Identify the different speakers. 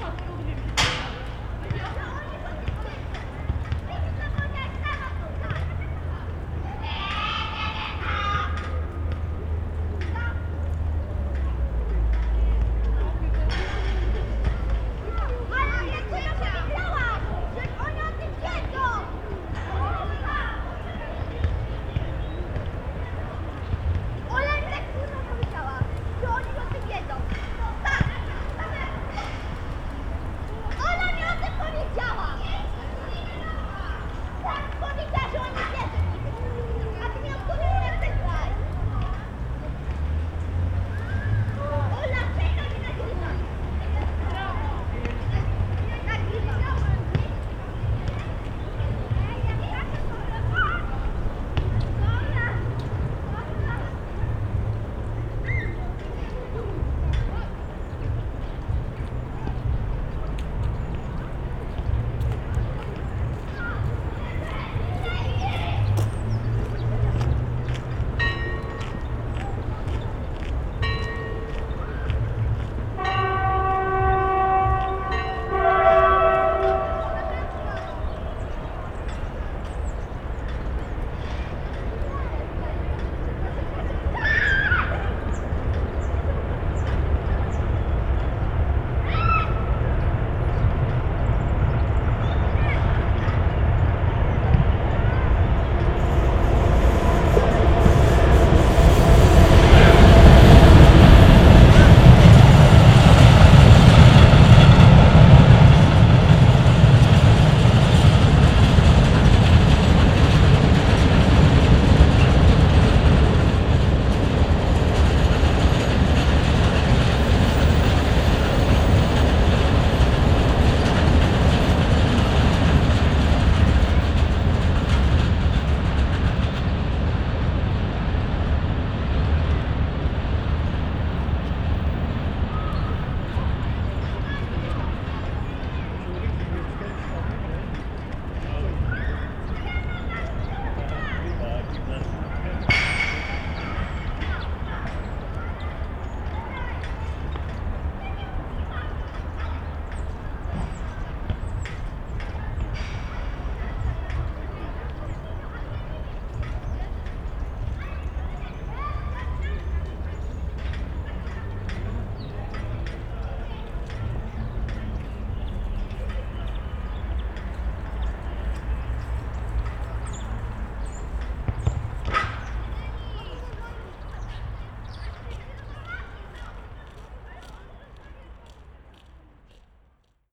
Speaker 1: 앞으로